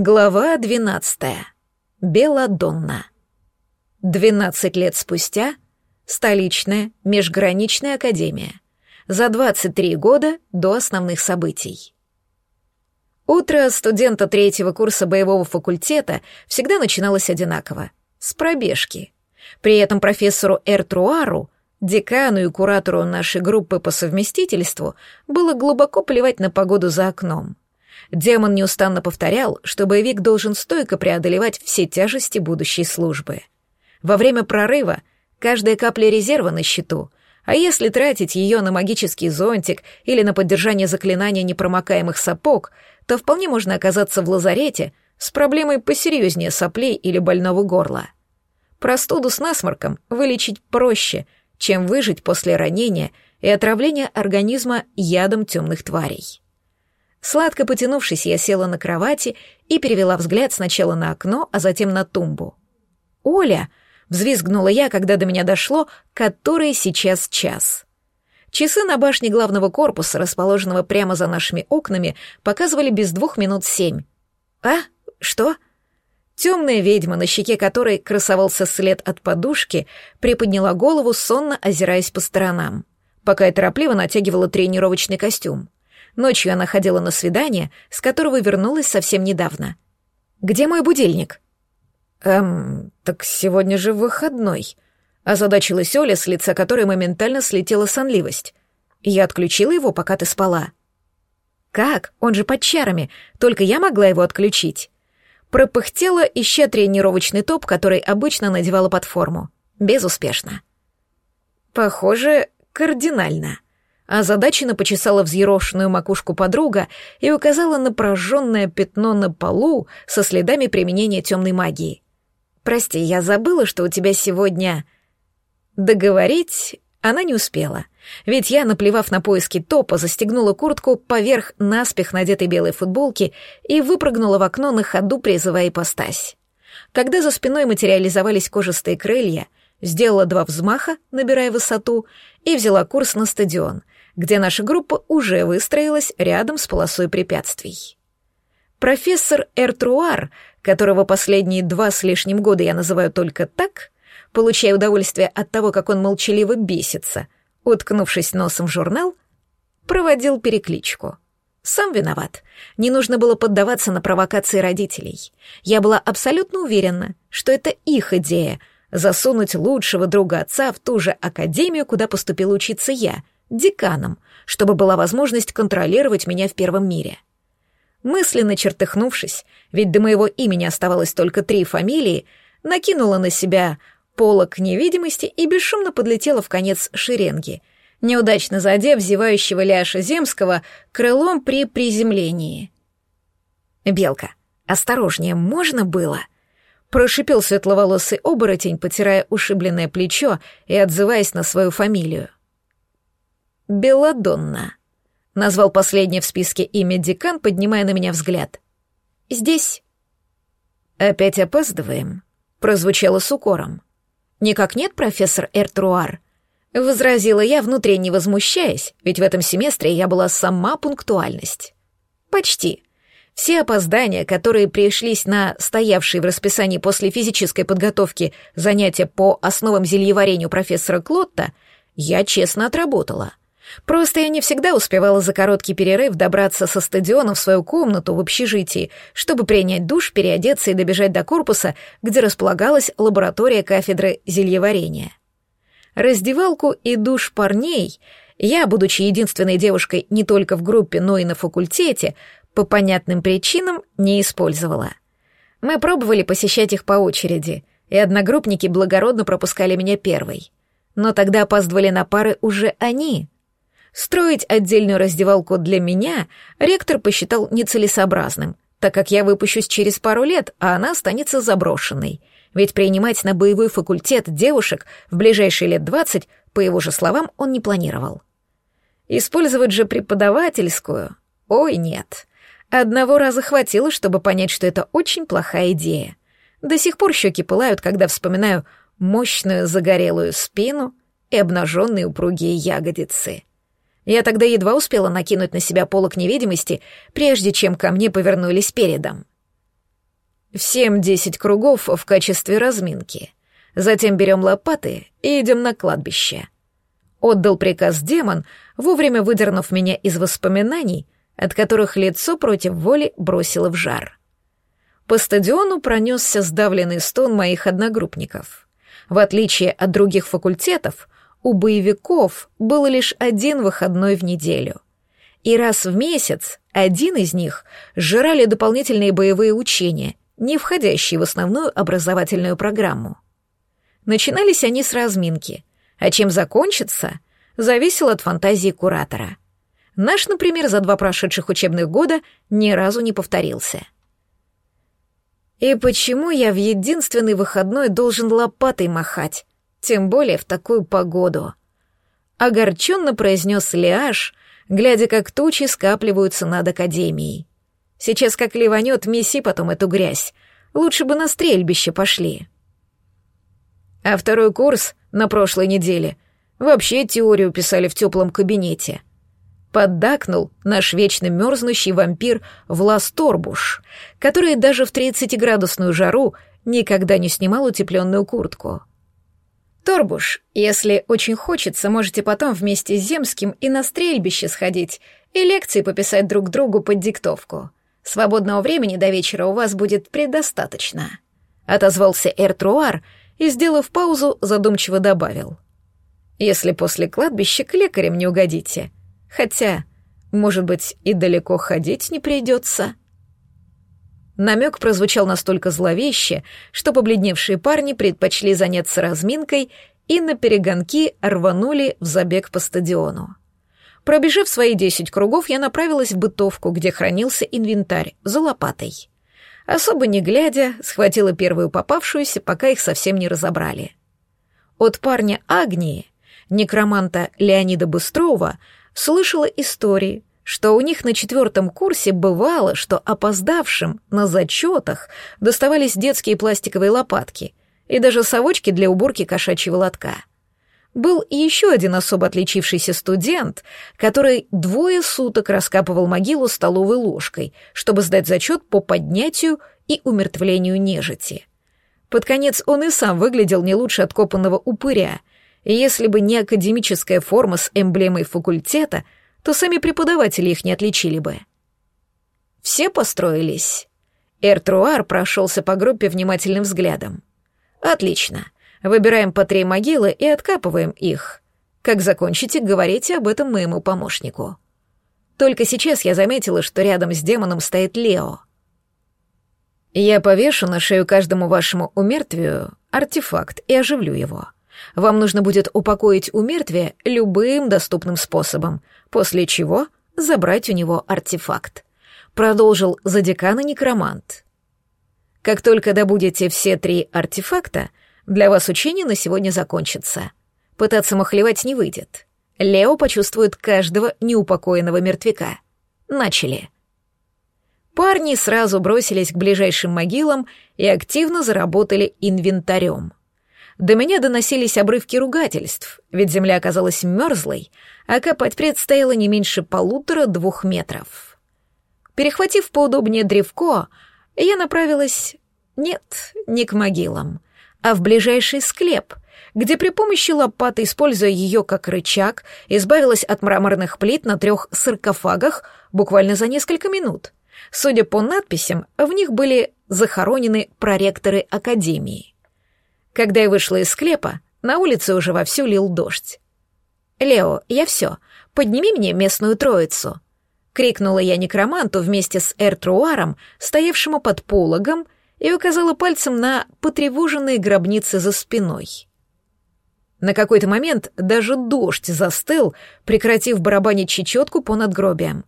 Глава двенадцатая. Беладонна. Двенадцать лет спустя. Столичная межграничная академия. За 23 года до основных событий. Утро студента третьего курса боевого факультета всегда начиналось одинаково — с пробежки. При этом профессору Эртруару, декану и куратору нашей группы по совместительству, было глубоко плевать на погоду за окном — Демон неустанно повторял, что боевик должен стойко преодолевать все тяжести будущей службы. Во время прорыва каждая капля резерва на счету, а если тратить ее на магический зонтик или на поддержание заклинания непромокаемых сапог, то вполне можно оказаться в лазарете с проблемой посерьезнее соплей или больного горла. Простуду с насморком вылечить проще, чем выжить после ранения и отравления организма ядом темных тварей. Сладко потянувшись, я села на кровати и перевела взгляд сначала на окно, а затем на тумбу. «Оля!» — взвизгнула я, когда до меня дошло, который сейчас час. Часы на башне главного корпуса, расположенного прямо за нашими окнами, показывали без двух минут семь. «А? Что?» Темная ведьма, на щеке которой красовался след от подушки, приподняла голову, сонно озираясь по сторонам, пока я торопливо натягивала тренировочный костюм. Ночью она ходила на свидание, с которого вернулась совсем недавно. «Где мой будильник?» «Эм, так сегодня же выходной», — озадачилась Оля, с лица которой моментально слетела сонливость. «Я отключила его, пока ты спала». «Как? Он же под чарами, только я могла его отключить». Пропыхтела, ища тренировочный топ, который обычно надевала под форму. Безуспешно. «Похоже, кардинально», Озадаченно почесала взъерошенную макушку подруга и указала на прожженное пятно на полу со следами применения темной магии. «Прости, я забыла, что у тебя сегодня...» Договорить она не успела, ведь я, наплевав на поиски топа, застегнула куртку поверх наспех надетой белой футболки и выпрыгнула в окно на ходу, призывая ипостась. Когда за спиной материализовались кожистые крылья, сделала два взмаха, набирая высоту, и взяла курс на стадион, где наша группа уже выстроилась рядом с полосой препятствий. Профессор Эртруар, которого последние два с лишним года я называю только так, получая удовольствие от того, как он молчаливо бесится, уткнувшись носом в журнал, проводил перекличку. Сам виноват. Не нужно было поддаваться на провокации родителей. Я была абсолютно уверена, что это их идея — засунуть лучшего друга отца в ту же академию, куда поступила учиться я — деканом, чтобы была возможность контролировать меня в первом мире. Мысленно чертыхнувшись, ведь до моего имени оставалось только три фамилии, накинула на себя полок невидимости и бесшумно подлетела в конец шеренги, неудачно задев зевающего Ляша Земского крылом при приземлении. «Белка, осторожнее, можно было?» Прошипел светловолосый оборотень, потирая ушибленное плечо и отзываясь на свою фамилию. Беладонна», — назвал последнее в списке имя декан, поднимая на меня взгляд. «Здесь». «Опять опаздываем», — прозвучало с укором. «Никак нет, профессор Эртруар», — возразила я, внутренне возмущаясь, ведь в этом семестре я была сама пунктуальность. «Почти», все опоздания, которые пришлись на стоявшие в расписании после физической подготовки занятия по основам зельеварению профессора Клотта, я честно отработала. Просто я не всегда успевала за короткий перерыв добраться со стадиона в свою комнату в общежитии, чтобы принять душ, переодеться и добежать до корпуса, где располагалась лаборатория кафедры зельеварения. Раздевалку и душ парней я, будучи единственной девушкой не только в группе, но и на факультете, по понятным причинам не использовала. Мы пробовали посещать их по очереди, и одногруппники благородно пропускали меня первой. Но тогда опаздывали на пары уже они — Строить отдельную раздевалку для меня ректор посчитал нецелесообразным, так как я выпущусь через пару лет, а она останется заброшенной. Ведь принимать на боевой факультет девушек в ближайшие лет двадцать, по его же словам, он не планировал. Использовать же преподавательскую? Ой, нет. Одного раза хватило, чтобы понять, что это очень плохая идея. До сих пор щеки пылают, когда вспоминаю мощную загорелую спину и обнаженные упругие ягодицы. Я тогда едва успела накинуть на себя полок невидимости, прежде чем ко мне повернулись передом. в семь-десять кругов в качестве разминки. Затем берем лопаты и идем на кладбище. Отдал приказ демон, вовремя выдернув меня из воспоминаний, от которых лицо против воли бросило в жар. По стадиону пронесся сдавленный стон моих одногруппников. В отличие от других факультетов, у боевиков был лишь один выходной в неделю. И раз в месяц один из них сжирали дополнительные боевые учения, не входящие в основную образовательную программу. Начинались они с разминки, а чем закончится, зависело от фантазии куратора. Наш, например, за два прошедших учебных года ни разу не повторился. И почему я в единственный выходной должен лопатой махать, тем более в такую погоду? Огорченно произнес Лиаш, глядя, как тучи скапливаются над Академией. Сейчас как ливанет, меси потом эту грязь. Лучше бы на стрельбище пошли. А второй курс на прошлой неделе вообще теорию писали в теплом кабинете. Поддакнул наш вечно мерзнущий вампир Влас Торбуш, который даже в 30-градусную жару никогда не снимал утепленную куртку. Торбуш, если очень хочется, можете потом вместе с Земским и на стрельбище сходить, и лекции пописать друг другу под диктовку. Свободного времени до вечера у вас будет предостаточно. Отозвался Эртруар и, сделав паузу, задумчиво добавил. Если после кладбища к лекарям не угодите, Хотя, может быть, и далеко ходить не придется. Намек прозвучал настолько зловеще, что побледневшие парни предпочли заняться разминкой и на перегонки рванули в забег по стадиону. Пробежав свои десять кругов, я направилась в бытовку, где хранился инвентарь, за лопатой. Особо не глядя, схватила первую попавшуюся, пока их совсем не разобрали. От парня Агнии, некроманта Леонида Быстрова, слышала истории, что у них на четвертом курсе бывало, что опоздавшим на зачетах доставались детские пластиковые лопатки и даже совочки для уборки кошачьего лотка. Был и еще один особо отличившийся студент, который двое суток раскапывал могилу столовой ложкой, чтобы сдать зачет по поднятию и умертвлению нежити. Под конец он и сам выглядел не лучше откопанного упыря, и если бы не академическая форма с эмблемой факультета, то сами преподаватели их не отличили бы. Все построились. Эртруар прошелся по группе внимательным взглядом. Отлично. Выбираем по три могилы и откапываем их. Как закончите, говорите об этом моему помощнику. Только сейчас я заметила, что рядом с демоном стоит Лео. Я повешу на шею каждому вашему умертвию артефакт и оживлю его. Вам нужно будет упокоить у мертвия любым доступным способом, после чего забрать у него артефакт. Продолжил за декана некромант. Как только добудете все три артефакта, для вас учение на сегодня закончится. Пытаться махлевать не выйдет. Лео почувствует каждого неупокоенного мертвяка. Начали. Парни сразу бросились к ближайшим могилам и активно заработали инвентарем. До меня доносились обрывки ругательств, ведь земля оказалась мерзлой, а копать предстояло не меньше полутора-двух метров. Перехватив поудобнее древко, я направилась... Нет, не к могилам, а в ближайший склеп, где при помощи лопаты, используя ее как рычаг, избавилась от мраморных плит на трех саркофагах буквально за несколько минут. Судя по надписям, в них были захоронены проректоры Академии. Когда я вышла из склепа, на улице уже вовсю лил дождь. «Лео, я все. Подними мне местную троицу», — крикнула я некроманту вместе с Эртруаром, стоявшему под пологом, и указала пальцем на потревоженные гробницы за спиной. На какой-то момент даже дождь застыл, прекратив барабанить чечетку по надгробиям,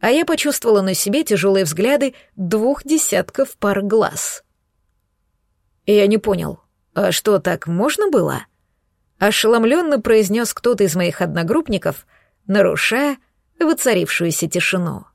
а я почувствовала на себе тяжелые взгляды двух десятков пар глаз. Я не понял, «А что, так можно было?» Ошеломленно произнес кто-то из моих одногруппников, нарушая воцарившуюся тишину.